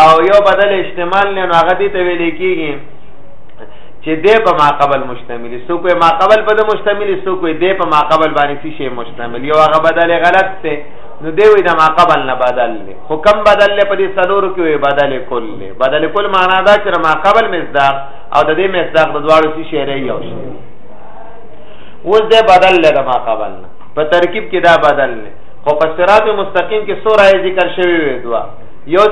او یو بدل احتمال نه نو هغه دې ته ویل کېږي چې دې په ما قبل مشتمل سو کوی ما قبل په د مشتمل سو کوی دې په ما قبل باندې څه شی مشتمل یو هغه بدل غلط ته نو دی وی د ما قبل نه بدل دی حکم بدل له په دې سلور کې وی بدل کل له بدل کل معنا دا چې ما قبل مصداق او د دې مصداق د دواړو څه شی ری یو شی اوس دې بدل له ما قبل نه په ترکیب کې دا بدل نه خو په صراط مستقیم کې سورای ذکر شوی وی دوا یو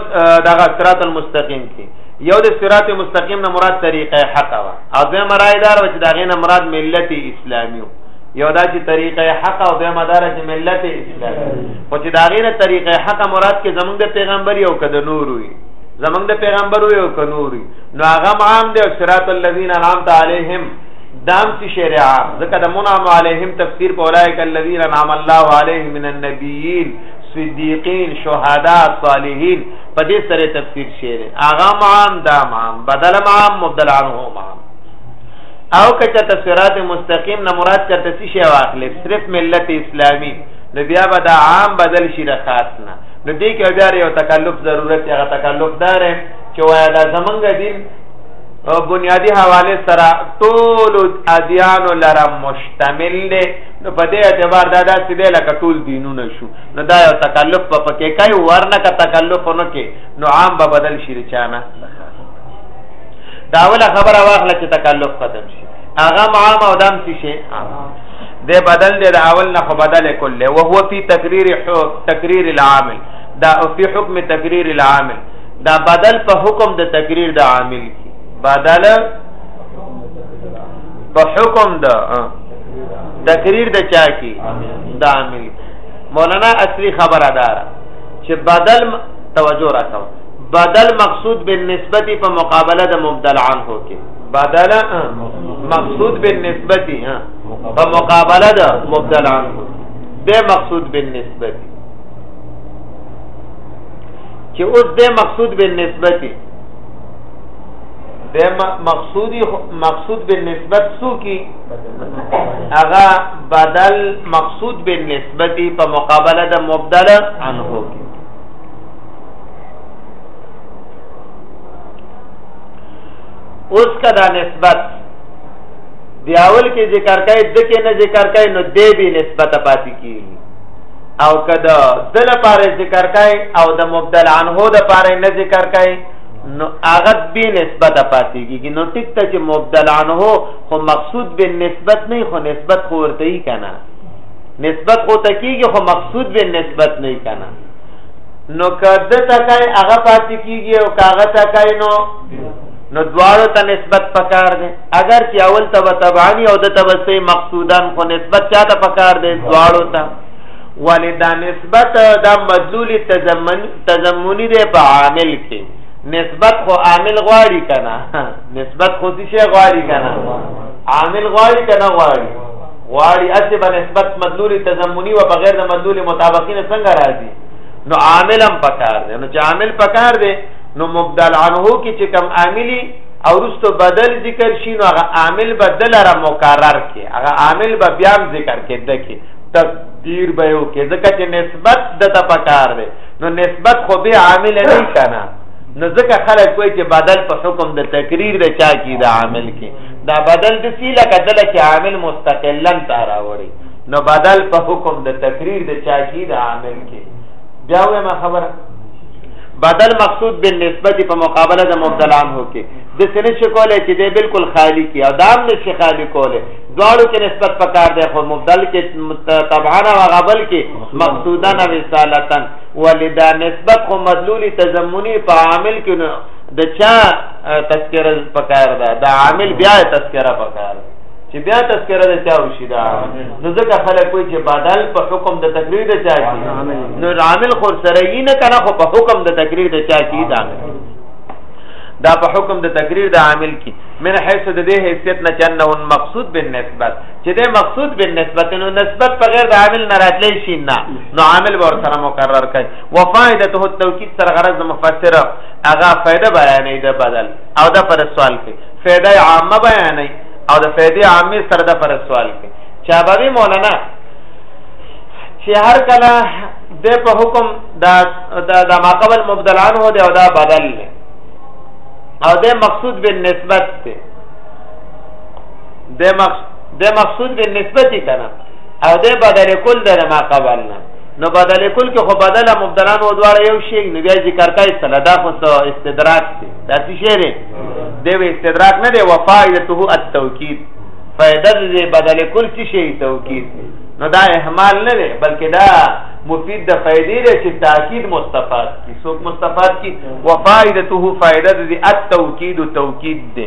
دغه صراط المستقیم کې یو د صراط مستقیم نه مراد طریقه حق وا او زه مرایدار و چې دا غینه مراد ملت اسلامیو یو دا چې طریقه حق او به مدار چې ملت اسلام او چې دا غیره طریقه حق مراد کې زمونږ د پیغمبر یو کده نور وي زمونږ د پیغمبر یو کده نور وي نو هغه عام دی صراط الذین انعمت علیهم دام سی شریعه ځکه د منعم علیهم تفسیر په اولایک الذین انعم الله علیهم من النبیین صدیقین شهدا صالحین په دې سره تفسیر شعر اغا معام دا معام بدل معام مبدل عنه معام او کچا تفسیرات مستقیم نه مراد چرته څه شی واخلې صرف ملت اسلامی نو بیا به دا عام بدل شي د خاص نه نو دې کې بیا یو تکلف ضرورت هغه تکلف دار چې وای دا زمونږ دین بنیادی حواله سره ټول ادیان لره مشتمل دی نو په دې اعتبار دا داسې دی لکه ټول دینونه شو نو دا یو تکلف په پکې کوي ورنه که تکلف نه کې نو عام به بدل شي چانه دا اوله خبره واخله چې تکلف ختم شي هغه عام او دام څه شي د بدل د اول نه خو بدل کله او هو فی تقریر تقریر العامل دا او فی حکم تقریر العامل دا بدل په حکم د تقریر د عامل بدل په حکم د تقریر د چا کی د عامل مولانا اصلي خبره دار چې بدل توجه راکاو بدل مقصود بالنسبه په مقابله د مبدل عنه کې بدل مقصود بالنسبه په مقابله د مبدل عنه د مقصود بالنسبه چې اوس د مقصود بالنسبه د مقصودی مقصود بالنسبت سو کی هغه بدل مقصود به نسبت په مقابله د مبدل عنه کې اوس کدا نسبت دیاول کې ذکر کای د کې نه ذکر کای نو دې به نسبت پاتې کیږي او کدا د لپاره ذکر کای او د مبدل عنه د لپاره نه ذکر کای نو هغه به نسبت پاتې کیږي نو ټیک ته چې مبدل عنه خو مقصود به نسبت نه خو نسبت خو ورته ای کنه نسبت خو تکیږي خو مقصود به نسبت نه کنه نو کده تکای هغه پاتې کیږي او کاغه تکای نو نو دواړو ته نسبت پکار دی اگر چې اول ته تبعانی او د تبسه مقصودان خو نسبت چا ته پکار دی دواړو ته ولی دا نسبت دا مدلول تضمنی دی په عامل کې نسبت خو عامل غواړي کنه نسبت خو څه شي غواړي کنه عامل غواړي کنه غواړي غواړي اته به نسبت مدلول تضمني و بغیر د مدلول مطابقین څنګه راځي نو عامل هم پکار دی نو چې عامل پکار دی نو مبدل عنه کې چې کم عاملی او رستو بدل ذکر شي نو هغه عامل بدل را مقرر کې هغه عامل به بیا ذکر کې دکې تقدیر به یو کې ځکه چې نسبت د تپکار دی نو نسبت خو به عامل نه کنا نو ځکه خلک کوي چې بدل په حکم د تقریر د چا کی د عامل کې دا بدل د سی لکه دل چې عامل مستقلا تارا وړي نو بدل په حکم د تقریر د چا کی د عامل کې بیا وې ما خبره بدل مقصود بالنسبت په مقابله د مبدل عنه کې د سنه شکوله چې دی بالکل خالی کی ادم نشي خالی کوله دواړو کې نسبت پکار دی خو مبدل کې طبعا او غبل کې مقصودا او رسالتن ولې دا نسبت خو مدلولی تضمنی په عامل کې نه د چا تذکره پکار ده دا عامل بیا تذکره پکار ده چې بیا تذکره د چا وشي دا نو ځکه خلک کوئی چې بدل په حکم د تقریر د چا کی نو عامل خو سره یې نه کنه خو په حکم د تقریر د چا کی دا دا په حکم د تقریر د عامل کی من حيث د دې حیثیت نه چنه مقصود بالنسبت چې د مقصود بن نسبت نو نسبت په غیر د عامل نه راتلی شي نه نو عامل ور سره مقرر کړي وفائدته التوکید سره غرض مفسر هغه فائدہ بیانې د بدل او د پر سوال کې فائدہ عامه بیانې او د فائدې عامه سره د پر سوال کې چا به مولانا چې هر کله د په حکم دا د ما قبل مبدل عنه دی او دا بدل دی او د مقصود بالنسبت دی د مقصود د مقصود به نسبت کنه او د بدل کل د ما قبلنا نو بدل کل کې خو بدل مبدلا نو دواړه یو شی نو بیا ذکر کوي سره دا خو استدراک دی دا څه شی دی د استدراک نه دی وفایته التوکید فائدہ دې بدل کل څه شی توکید نو دا اهمال نه دی بلکې دا مفید د فائدې لري چې تاکید مستفاد کی څوک مستفاد کی وفایته فائدہ دې التوکید توکید دی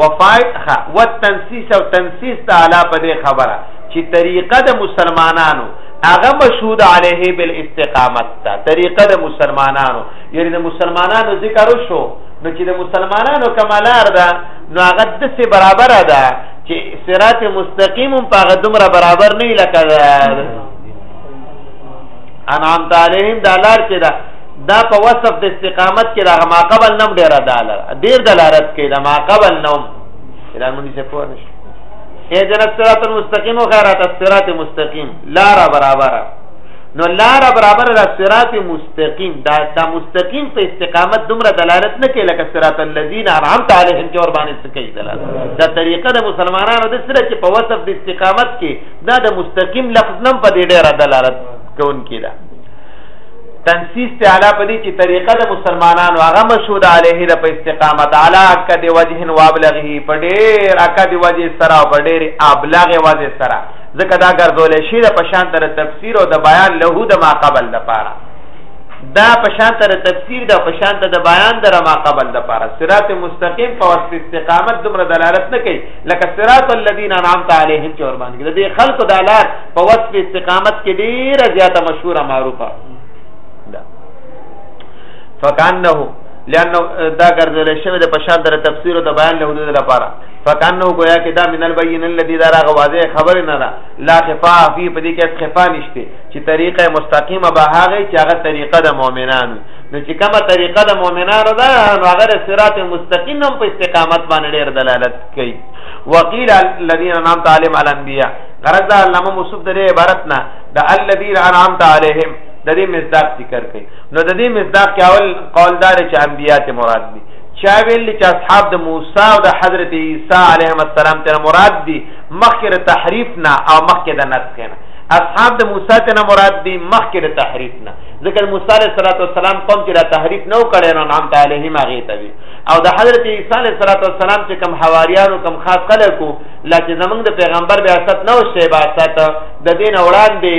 وفای خ و تنسیس او تنسیس تعالی په دې خبره چې طریقه د مسلمانانو هغه مشهود علیه بالاستقامت تا طریقه د مسلمانانو یعنی د مسلمانانو ذکر شو نو چې د مسلمانانو کمالار ده نو هغه د څه برابر ده چې صراط مستقیم په هغه دومره برابر نه لکه انعام تعالیهم د لار کې ده دا په وصف د استقامت کې دا ما قبل نوم ډیر دلالت ډیر دلالت کوي دا ما قبل نوم دا مونږ څه پوه نشو اے جن الصراط المستقیم او خیرات الصراط المستقیم لار برابر نو لار برابر د صراط مستقیم دا دا مستقیم په استقامت دومره دلالت نه کوي لکه صراط الذین انعمت علیهم چې ور باندې څه کوي دلالت دا طریقه د مسلمانانو د سره چې په وصف د استقامت کې دا د مستقیم لفظ نم په دې ډیره دلالت کوونکی ده تنسیس ته علا پدې چې طریقه د مسلمانانو هغه مشهود علیه د په استقامت علا کد وجه وابلغه په ډېر اکد وجه سره او په ډېر ابلغه وجه سره ځکه دا ګرځول شي د پشان تر تفسیر او د بیان له د ما قبل د پاره دا پشان تر تفسیر د پشان ته د بیان در ما قبل د پاره صراط مستقیم په واسطه استقامت دومره دلالت نه کوي لکه صراط الذین انعمت علیهم چې ور باندې د خلق د په وصف استقامت کې ډیره زیاته مشهوره معروفه ده فکانه لانه دا ګرځول شوی د پشان در تفسیر او د بیان له حدود لپاره فکانه گویا کې دا من البین الذی دا راغ واضح خبر نه را لا خفا فی په دې کې خفا نشته چې طریقه مستقیمه به هغه چې هغه طریقه د مؤمنانو نو چې کومه طریقه د مؤمنانو ده نو هغه صراط مستقیم هم په استقامت باندې ډېر دلالت کوي وقیل الذین انعمت علیهم الانبیاء غرض دا علامه موصف د دې عبارت نه د الذين انعمت عليهم د دې مصداق ذکر کړي نو د دې مصداق کې اول قولدار چې انبيات مراد دي چا ویل چې اصحاب د موسی او د حضرت عیسی علیهم السلام ته مراد دي مخکې د تحریف نه او مخکې د نسخ نه اصحاب د موسی ته مراد دي مخکې د تحریف نه ځکه موسی علیه السلام قوم چې د تحریف نه وکړي نو نام ته علیهم هغه ته او د حضرت عیسی علیه السلام چې کم حواریانو کم خاص خلکو لا چې زمونږ د پیغمبر بعثت نه وشته بعثت د دین وړاندې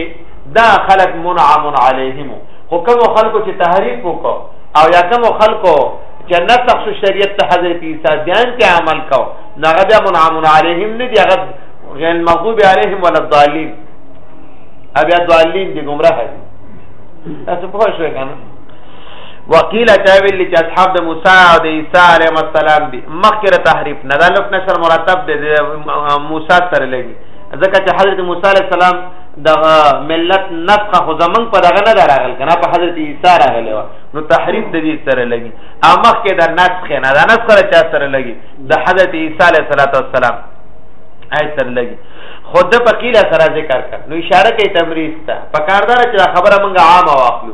دا خلق منعم علیهم خو کوم خلکو چې تحریف وکاو او یا کوم خلکو چې نه تخصو شریعت ته حضرت عیسی بیان کې عمل کاو نغه بیا منعم علیهم نه دی هغه غیر مغضوب علیهم ولا الضالین ابیا ضالین دی گمراه دي تاسو په شوي کنه وقیل چاویل چې اصحاب د موسی او د عیسی علیه السلام دي مخکره تحریف نه د لفظ نشر مرتب دی موسی سره لګي ځکه چې حضرت موسی علیه السلام د ملت نفخه خو زمنګ په دغه نه راغل کنه په حضرت عیسی راغلی و نو تحریف د دې سره لګي امخ کې د نسخ نه د نسخ سره چا سره لګي د حضرت عیسی علیه السلام آی سره لګي خود په قیله سره ذکر کړ نو اشاره کوي تمریز ته په کاردار چې خبره مونږه عامه واخلو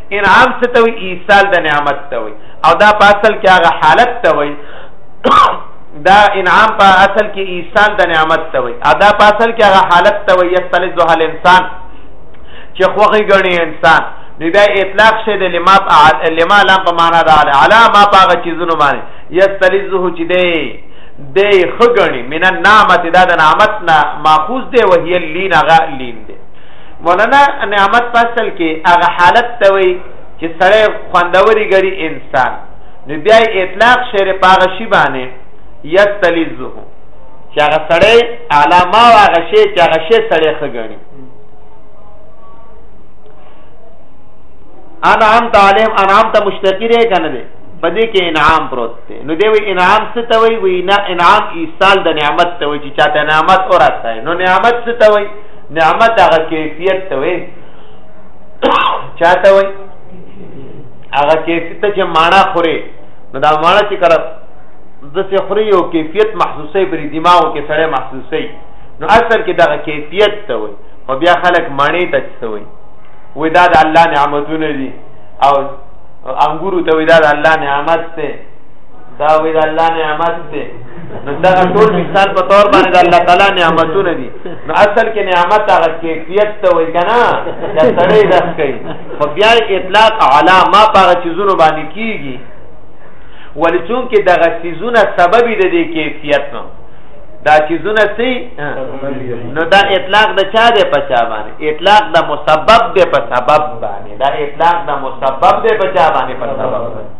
انعام څه ته وي ایصال د نعمت ته وي او دا په اصل کې هغه حالت ته وي دا انعام په اصل کې ایصال د نعمت ته وي ادا په اصل کې هغه حالت ته وي یستل ذهل انسان چې خوغي غني انسان نو بیا اطلاق شه د لما لما لام په معنا دا علا ما پاغه چیزونو باندې یستلزه چې دی دی خګنی من النعمت دا د نعمت نه ماخوذ دی وهی لین غا لین دی مولانا نعمت پاسل کې هغه حالت ته وي چې سړی خوندوري ګړي انسان نو بیا اطلاق شعر پاغه شی باندې یستلزه چې هغه سړی علامه او هغه شی چې هغه شی سړی خګړي انعام تعلیم انعام ته مشتقی دی کنه دی په دې کې انعام پروت دی نو دی وی انعام څه ته وی وی نه انعام ایصال د نعمت ته وی چې چاته نعمت اورته نو نعمت څه ته وی نعمت هغه کیفیت ته وي چاته وي هغه کیفیت ته چې مانا خوري نو دا مانا چې کړه د څه خوري او کیفیت محسوسې پر دماغو کې سره محسوسې نو اثر کې دا کیفیت ته وي او بیا خلک معنی ته څه وي وې دا د الله نعمتونه دي او انګورو ته وې دا د الله نعمت ته دا وی د الله نعمت دی نو دا ټول مثال په تور باندې د الله تعالی نعمتونه دي نو اصل کې نعمت هغه کیفیت ته وایي کنه دا سړی داس کوي خو بیا اطلاق علی ما پاغه چیزونو باندې کیږي ولی چون کې دغه چیزونه سبب دي د کیفیت نو دا چیزونه سي نو دا اطلاق د چا دی په چا باندې اطلاق د مسبب دی په سبب باندې دا اطلاق د مسبب دی په چا باندې په سبب باندې